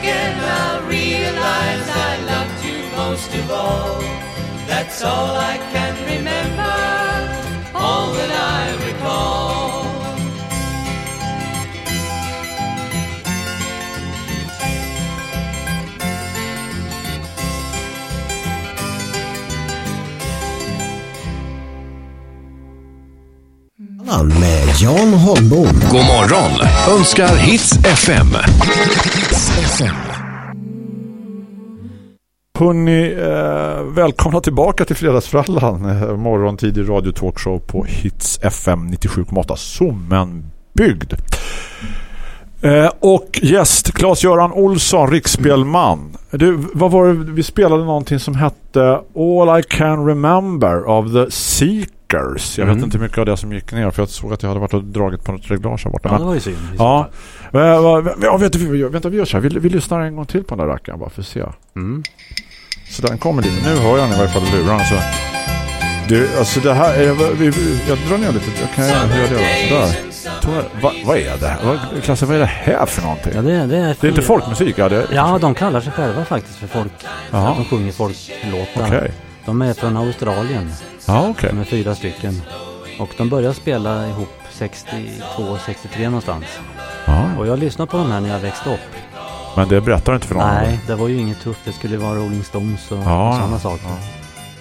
again I'll realize I loved you most of all. That's all I can remember, all that I recall. Morgon med Jan Holmbom. God morgon önskar Hits FM. Hits FM. Hörrni, eh, välkomna tillbaka till Fredagsfrallan. Eh, morgontidig radiotalkshow på Hits FM 97,8. Sommenbygd. Eh, och gäst Claes-Göran Olsson, riksspelman. Du, vad var det? Vi spelade någonting som hette All I Can Remember of the Seekers. Jag vet Mm. inte hur mycket av det som gick ner för jag såg att jag hade varit och dragit på något reglage här borta. Ja, det var ju synd. Ja, ja vet du, vi vänta vi gör så här. Vi, vi lyssnar en gång till på den där rackaren bara för att se. Mm. Så den kommer lite. Nu hör jag den i varje fall lurarna. Så. Du, alltså det här är... Vi, vi, jag drar ner lite. Jag kan göra göra det. Sådär. Va, vad är det här? Vad, Klasse, vad är det här för någonting? Ja, det, det, är Det är inte folkmusik? Ja, det, Ja, de kallar sig själva faktiskt för folk. Jaha. De sjunger folklåtar. Okej. De är från Australien. Ja, okej. De är fyra stycken. Och de började spela ihop 62, 63 någonstans. Ja, Och jag lyssnade på de här när jag växte upp. men det berättar du inte för någon? Nej, det var ju inget tufft. Det skulle vara Rolling Stones och, Ja, och sådana saker. ja.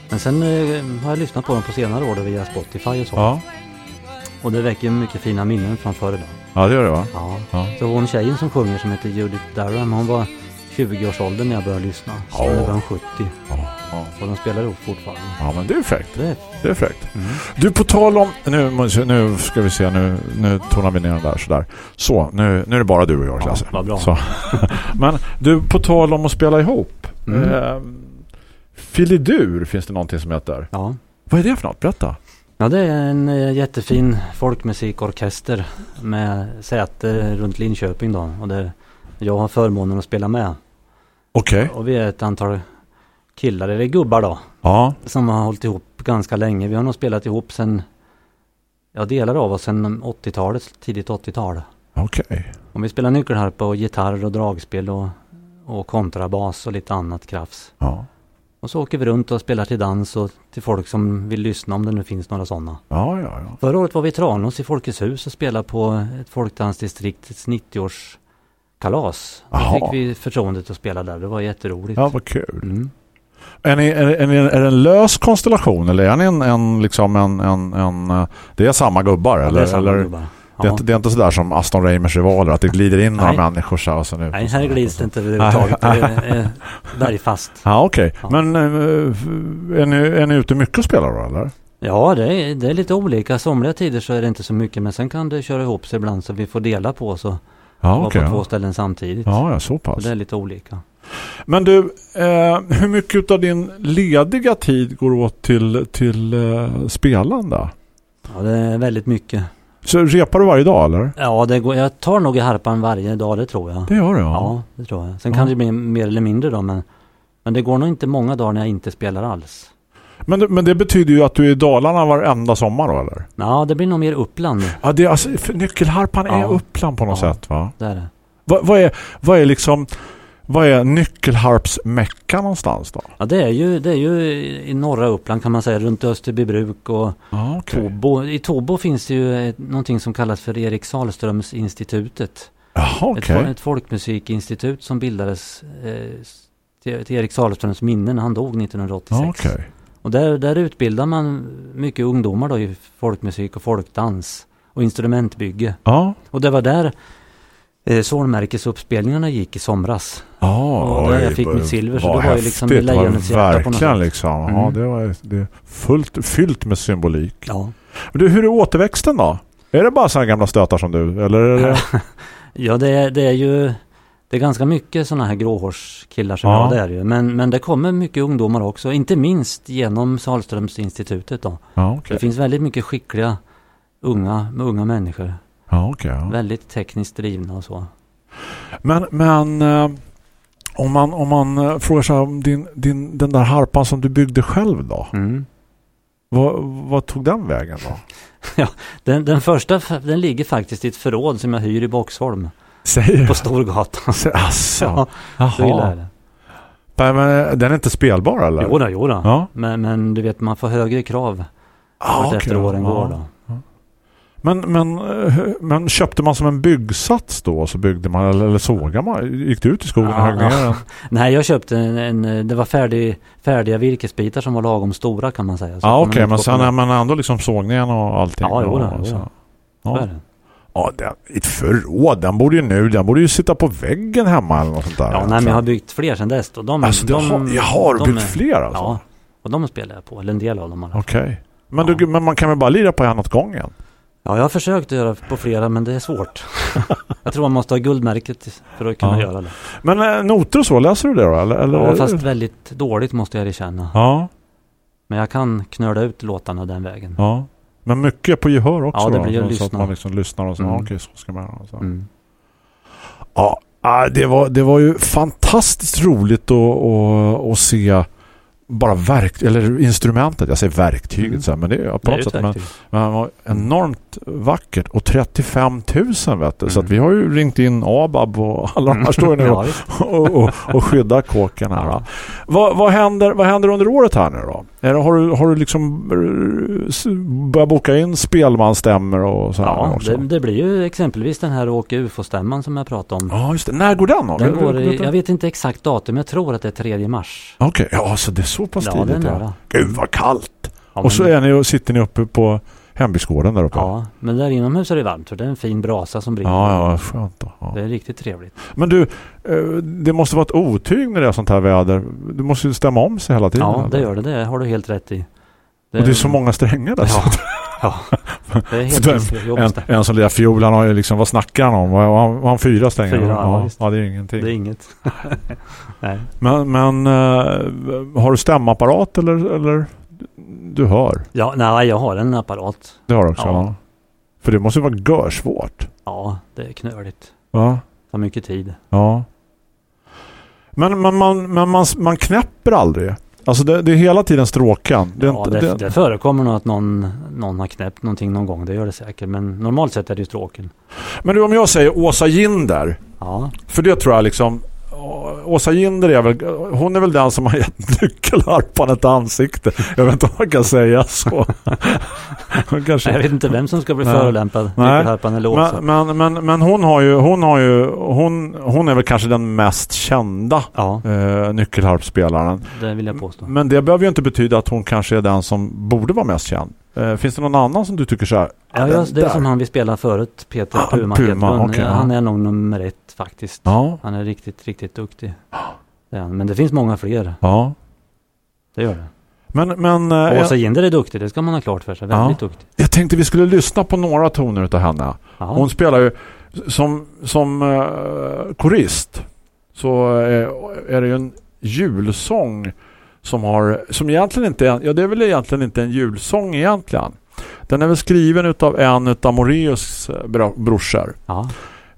Men sen eh, har jag lyssnat på dem på senare år då via Spotify och så. Ja, Och det väcker mycket fina minnen från förr då. ja det gör det va? Ja. Ja. Så hon tjejen som sjunger som heter Judith Durham, hon var 20-årsåldern när jag började lyssna. Så Ja. nu var hon 70. Ja, ja. Och de spelar ihop fortfarande. ja men det är fräckt. Det är... Det är fräckt. Mm. Du, på tal om... Nu, nu ska vi se, nu, nu tonar vi ner den där sådär. Så, nu, nu är det bara du och jag, Klasse. vad bra. Så. Men du, på tal om att spela ihop. Mm. Eh, Filidur finns det någonting som heter. Ja. Vad är det för något? Berätta. ja, det är en eh, jättefin folkmusikorkester med säte runt Linköping då. Och där jag har förmånen att spela med. Okej. Och vi är ett antal killar, eller gubbar då, Ja. som har hållit ihop ganska länge. Vi har nog spelat ihop sen, ja delar av oss sen 80-talet, tidigt 80-tal. Okej. Och vi spelar nyckelharpa och gitarr och dragspel och, och kontrabas och lite annat krafs. Ja. Och så åker vi runt och spelar till dans och till folk som vill lyssna om det nu finns några sådana. Ja, ja, ja. Förra året var vi i Tranås i Folkets hus och spelade på ett folkdansdistriktets 90-årskalas. Då fick vi förtroendet att spela där. Det var jätteroligt. Ja, vad kul. Mm. Är, ni, är, är, är det en lös konstellation eller är ni en, en liksom en, en, en... eh, Det är samma gubbar Ja, eller? det är samma eller gubbar. det, är inte, det är inte sådär som Aston Reimers rivaler att det glider in några människor så och sen ut. Nej, så här glids det inte överhuvudtaget. Det är är bergfast. Ja, okej. Ja. Men eh, är, ni, är ni ute mycket och spelar då eller? Ja, det är, det är lite olika. Somliga tider så är det inte så mycket. Men sen kan det köra ihop sig ibland så vi får dela på och Ja, okej. på två ja. ställen samtidigt. Ja, ja, så Så pass. det är lite olika. Men du, eh, hur mycket av din lediga tid går åt till, till eh, spelande? Ja, det är väldigt mycket. Så repar du varje dag eller? Ja, det går, jag tar nog i harpan varje dag, det tror jag. Det gör du ja. Ja, det tror jag. Sen Ja. kan det bli mer eller mindre då, men, men det går nog inte många dagar när jag inte spelar alls. Men, men det betyder ju att du är i Dalarna varenda sommar då eller? Ja, det blir nog mer Uppland. Ja, det är alltså, nyckelharpan är Ja. Uppland på något Ja. sätt va? Det är det. Vad, vad, är, vad är liksom vad är nyckelharpsmecka någonstans då? Ja, det är ju, det är ju i norra Uppland kan man säga, runt Österbybruk och Ja, okej. Tobo. I Tobo finns det ju ett, någonting som kallas för Erik Sahlströms institutet. Ett, okej. fol- ett folkmusikinstitut som bildades eh, till, till Erik Sahlströms minne när han dog 1986. Ja, okej. Och där, där utbildar man mycket ungdomar då i folkmusik och folkdans och instrumentbygge. Ja. Och det var där eh, Solmärkesuppspelningarna gick i somras. Ja, Och där jag oj, fick mitt silver, så det var ju liksom i lejonets hjärta på något Verkligen sätt. liksom. Ja, Mm. det var det fullt, fyllt med symbolik. Ja. Men du, hur är återväxten då? Är det bara sådana gamla stötar som du? Eller det... Ja, det, det är ju det är ganska mycket sådana här gråhårskillar som Ja. jag, det är det ju. Men, men det kommer mycket ungdomar också, inte minst genom Sahlströmsinstitutet då. Ja, Det okej. finns väldigt mycket skickliga unga, unga människor. Ja, okej. ja. Väldigt tekniskt drivna och så. Men, men eh, om man, om man eh, frågar här om din, din, den där harpan som du byggde själv då? Mm. Vad, vad tog den vägen då? Den, den första, den ligger faktiskt i ett förråd som jag hyr i Boxholm. Säger På Storgatan. Asså. Ja, så illa är det. Nej, Men eh, den är inte spelbar eller? Jodå, jodå. Ja. Men, men du vet, man får högre krav Ah, okej, efter åren ja. går då. Men, men, eh, men köpte man som en byggsats då så byggde man eller, eller sågade man? Gick du ut i skogen och Ja, högg ner den? Nej, jag köpte en, en det var färdig, färdiga virkesbitar som var lagom stora kan man säga. Ja man okej inte men sen är man ändå liksom sågningen och allting. Ja, jo då, och jo då. Ja. Ja, ett förråd. Den borde ju nu, den borde ju sitta på väggen hemma eller något sånt där. Ja, nej, men jag har byggt fler sedan dess. Och de, Alltså, de, har, jag har de byggt fler alltså? Ja, och de spelar jag på. Eller en del av dem. fall. Okej. Men, Ja. du, men man kan väl bara lira på en åt gången? Ja, jag har försökt göra på flera men det är svårt. jag tror man måste ha guldmärket för att kunna Ja. göra det. Men äh, noter och så, läser du det då? Eller, eller, Ja, fast väldigt dåligt måste jag erkänna. ja, Men jag kan knöla ut låtarna den vägen. ja. Men mycket på gehör också Ja, det då, blir ju så, så att man liksom lyssnar och så, Mm. okej, så ska man göra. Mm. Ja, ah, det var, det var ju fantastiskt roligt att, att, att se bara verk, eller instrumentet, jag säger verktyget Mm. så här, men det är på något sätt men, men var enormt vackert och 35 000 vet du, så Mm. att vi har ju ringt in ABAB och alla de här står nu och, och, och, och skyddar kåken här. Ja. Vad, vad, händer, vad händer under året här nu då? Är det, har, du, har du liksom eh, börjat boka in spelmanstämmer och så här Ja, det, det blir ju exempelvis den här Åke UFO-stämman som jag pratade om. Ja, just det. När går den då? Den går i, jag vet inte exakt datum, jag tror att det är 3 mars. Okej, ja så det är så pass Ja, tidigt. ja. Gud vad kallt. Ja, och så är ni och sitter ni uppe på hembygdsgården där uppe. Ja, men där inomhus är det varmt för det är en fin brasa som brinner. ja, ja skönt då. Ja. Det är riktigt trevligt. Men du, eh, det måste vara ett otyg när det är sånt här väder. Det måste ju stämma om sig hela tiden. Ja, det gör det. Det har du helt rätt i. Och det är så många strängar där. Ja, ja. Det är helt en, jobbigt. en som lirar fiol, han har ju liksom, vad snackar han om? Har han, fyra strängar? Fyra, ja, ja, det är ingenting. Det är inget. Nej. Men, men eh, har du stämapparat eller, eller du hör? Ja, nej, jag har en apparat. Det har du också? Ja. För det måste vara görsvårt. Ja, det är knöligt. Ja. Tar mycket tid. Ja. Men, men, man, men man, man knäpper aldrig. Alltså det, det är hela tiden stråkan. Det Ja, det, det, det förekommer nog att någon, någon har knäppt någonting någon gång. Det gör det säkert. Men normalt sett är det ju stråken. Men du, om jag säger Åsa Ginder. Ja, För det tror jag liksom... Åsa Ginder är väl... Hon är väl den som har gett nyckelharpan ett ansikte. Jag vet inte om man kan säga så. Kanske... jag vet inte vem som ska bli Nej. förolämpad. Nyckelharpan eller Åsa. Men, men, men, men hon har ju... Hon, har ju hon, hon är väl kanske den mest kända Ja, eh, nyckelharpspelaren. det vill jag påstå. Men det behöver ju inte betyda att hon kanske är den som borde vara mest känd. Eh, finns det någon annan som du tycker så här? Ja, den jag, det är där. som han vi spelade förut, Peter Ah, Puma. Puma, ja. Han är nog nummer ett faktiskt. Ja, Han är riktigt, riktigt duktig. Är han. Men det finns många fler. ja. Det gör det. Men, men eh, Och Åsa jag, Ginder är duktig, det ska man ha klart för sig. Väldigt duktig. jag tänkte vi skulle lyssna på några toner utav henne. Ja. Hon spelar ju som, som uh, korist så eh, är det ju en julsång som har som egentligen inte är, ja det är väl egentligen inte en julsång egentligen. Den är väl skriven utav en utav Moreus eh, bro- brorsor. ja.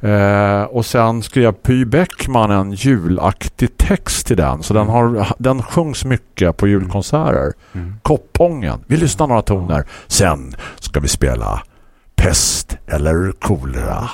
Eh, och sen skrev Py Bäckman en julaktig text till den. Så den, har, den sjungs mycket på julkonserter. Mm. Koppången. Vi lyssnar några toner. Sen ska vi spela Pest eller kolera.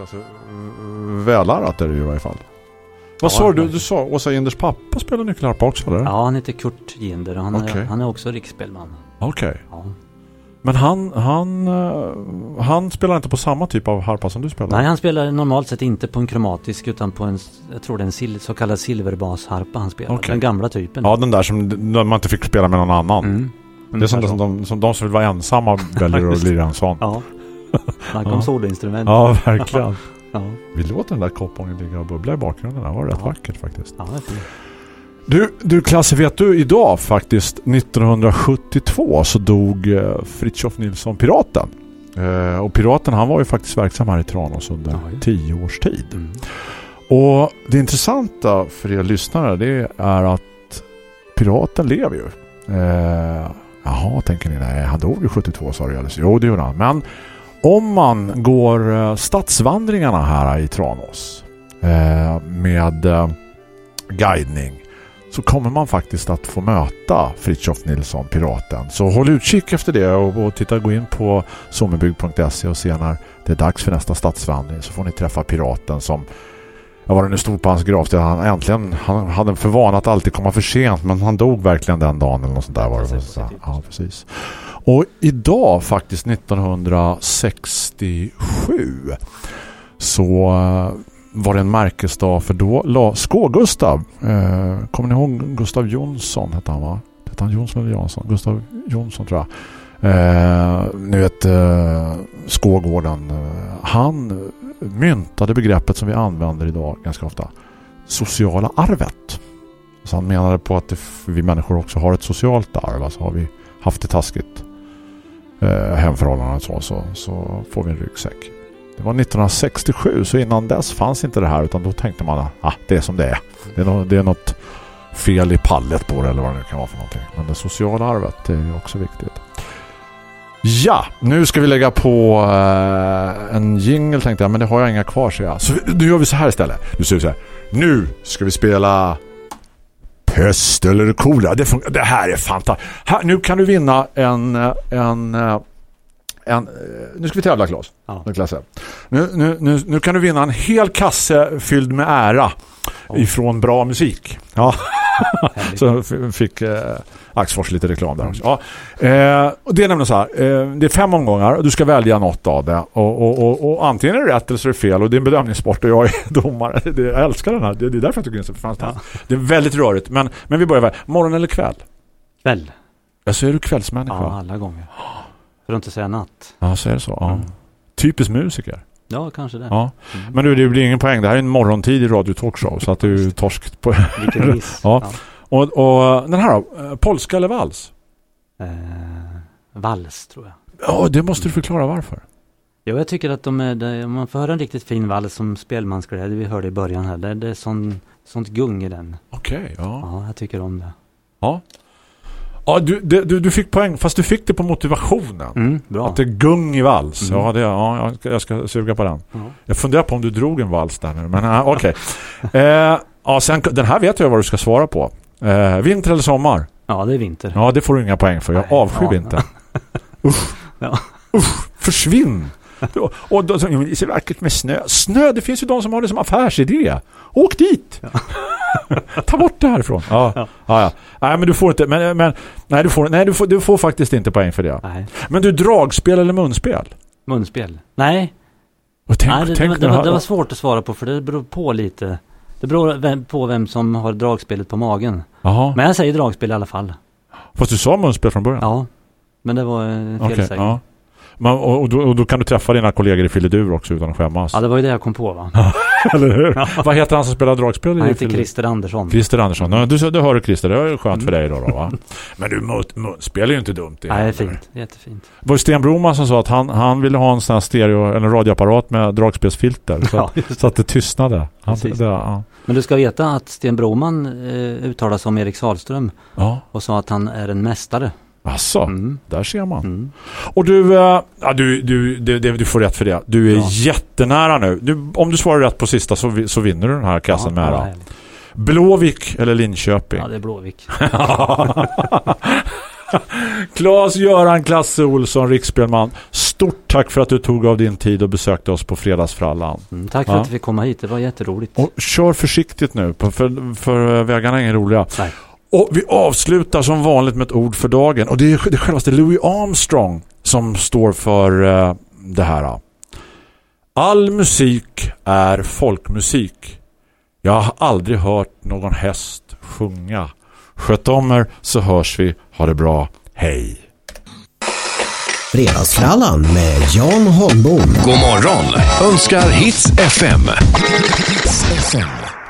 Klasse, välärat är det ju i varje fall. Vad Ja, sa du? Du sa Åsa Inders pappa spelar nyckelharpa också, eller? ja, han heter Kurt Ginder och han, är, Okej. han är också riksspelman. Okej. Ja. Men han, han, eh, han spelar inte på samma typ av harpa som du spelar? Nej, han spelar normalt sett inte på en kromatisk utan på en, jag tror det är en sil, så kallad silverbasharpa han spelar. Okej. Den gamla typen. Ja, den där som man inte fick spela med någon annan. Mm. Det är som, Ungefär som, de, som de som vill vara ensamma väljer att lira en sån. Ja. Snacka om soloinstrument. Ja, verkligen. Ja, Vi låter den där koppongen ligga och bubbla i bakgrunden. Det var rätt Ja. vackert faktiskt. ja. Du, du Klasse, vet du idag faktiskt 1972 så dog eh, Fritjof Nilsson Piraten. Eh, och Piraten han var ju faktiskt verksam här i Tranås under ja. tio års tid. Mm. Och det intressanta för er lyssnare det är att Piraten lever ju. Eh, jaha, tänker ni, nej han dog ju 72 sa du alldeles. Jo, det gjorde han. Men om man går eh, stadsvandringarna här i Tranås eh, med eh, guidning så kommer man faktiskt att få möta Fritjof Nilsson, piraten. Så håll utkik efter det och, och titta, gå in på sommerbygg.se och se när det är dags för nästa stadsvandring så får ni träffa piraten som jag var det nu stod på hans gravsted. Han äntligen han hade för vana att alltid komma för sent men han dog verkligen den dagen eller något sånt där var det. Ja, precis. Och idag faktiskt 1967 så eh, var det en märkesdag för då la Skå-Gustav eh, kommer ni ihåg Gustav Jonsson hette han va? Hette han Jonsson eller Jansson? Gustav Jonsson tror jag. Eh, nu vet eh, Skågården han myntade begreppet som vi använder idag ganska ofta sociala arvet. Så han menade på att vi människor också har ett socialt arv. Alltså har vi haft det taskigt eh, hemförhållanden och så, så, så får vi en ryggsäck. Det var 1967 så innan dess fanns inte det här utan då tänkte man att ah, det är som det är. Det är, no, det är något fel i pallet på det eller vad det nu kan vara för någonting. Men det sociala arvet det är ju också viktigt. Ja, nu ska vi lägga på eh, en jingle tänkte jag, men det har jag inga kvar så jag. Så nu gör vi så här istället. Nu ska vi så här. Nu ska vi spela pest eller kolera. Det, det här är fantastiskt. Här, nu kan du vinna en, eh, en, eh, en eh, nu ska vi tävla Claes. Ja. Nu, nu, nu, nu kan du vinna en hel kasse fylld med ära ifrån bra musik. Ja. Så fick eh, Axfors lite reklam där också. Ja. Eh, och det är nämligen så här. Eh, det är fem omgångar och du ska välja något av det. Och, och, och, och antingen är det rätt eller så är det fel. Och det är en bedömningssport och jag är domare. Det, jag älskar den här. Det, det är därför jag tycker den är så fantastisk. Det är väldigt rörigt. Men, men vi börjar med morgon eller kväll? Kväll. Ja, så är du kvällsmänniska. Ja, Ja, alla gånger. För att inte säga natt. så är det så. Ja. Mm. Typisk musiker. Ja, kanske det. Ja. Mm. Men du, det blir ingen poäng. Det här är en morgontid i Radio Talkshow. Så att du är torskt på... Vilken miss. Ja. Och, och den här då? Eh, Polska eller vals? Eh, vals, tror jag. Ja, det måste du förklara varför. Jo, jag tycker att de är, om man får höra en riktigt fin vals som spelmansglädje, vi hörde i början här, det, är sån, sånt gung i den. Okej, ja. Ja, jag tycker om det. Ja, ja du, du, du fick poäng, fast du fick det på motivationen. Mm, bra. Att det är gung i vals. Mm. Ja, det, ja jag, ska, jag ska suga på den. Ja. Jag funderar på om du drog en vals där nu, men ja, okej. eh, ja, sen, den här vet jag vad du ska svara på. Eh, vinter eller sommar? ja, det är vinter. Ja, det får du inga poäng för. Jag Nej, avskyr ja. vintern. Usch. Ja. Usch, försvinn! Och, då, så, "Jo, men det är vackert med snö. Snö, det finns ju de som har det som affärsidé. Åk dit! Ta bort det härifrån. Ja, ja. Ja. Nej, men du får inte. Men, men nej, du får, nej du, får, du får faktiskt inte poäng för det. Nej, Men du, dragspel eller munspel? munspel. Nej, Och tänk, Nej det, tänk det, det, var, det var svårt att svara på för det beror på lite. Det beror på vem som har dragspelet på magen. Jaha. Men jag säger dragspel i alla fall. Fast du sa munspel från början? Ja, men det var en Okej, felsägning. ja. Men, och, och, då, och då kan du träffa dina kollegor i Filedur också utan att skämmas. Ja, det var ju det jag kom på va? Eller hur? Vad heter han som spelar dragspel? Han heter? Christer Andersson. Christer Andersson. Ja, du, du hör du Christer, det är skönt för dig Mm. då, då va? Men du, mun, munspel är ju inte dumt. Nej, det är fint. Jättefint. Var det Sten Broman som sa att han, han ville ha en sån här stereo, eller radioapparat med dragspelsfilter. Så, Ja, så att det tystnade. Han, det, ja. Men du ska veta att Sten Broman eh, uttalar sig om Erik Sahlström ja. och sa att han är en mästare. Asså, Mm. där ser man. Mm. Och du, ja, du, du, du, du, får rätt för det. Du är Ja. jättenära nu. Du, om du svarar rätt på sista så, vi- så vinner du den här kassen med ja, ära. härligt. Blåvik eller Linköping? ja, det är Blåvik. Claes-Göran Klasse Olsson, riksspelman. Stort tack för att du tog av din tid och besökte oss på Fredagsfrallan. Mm, tack för Ja. att du fick komma hit. Det var jätteroligt. Och kör försiktigt nu, för, för vägarna är inga roliga. Nej. Och vi avslutar som vanligt med ett ord för dagen. Och det är, det är självaste Louis Armstrong som står för eh, det här. All musik är folkmusik. Jag har aldrig hört någon häst sjunga. Sköt om er så hörs vi. Ha det bra. Hej! Fredagsfrallan med Jan Holmbom. God morgon önskar Hits FM. Hits FM.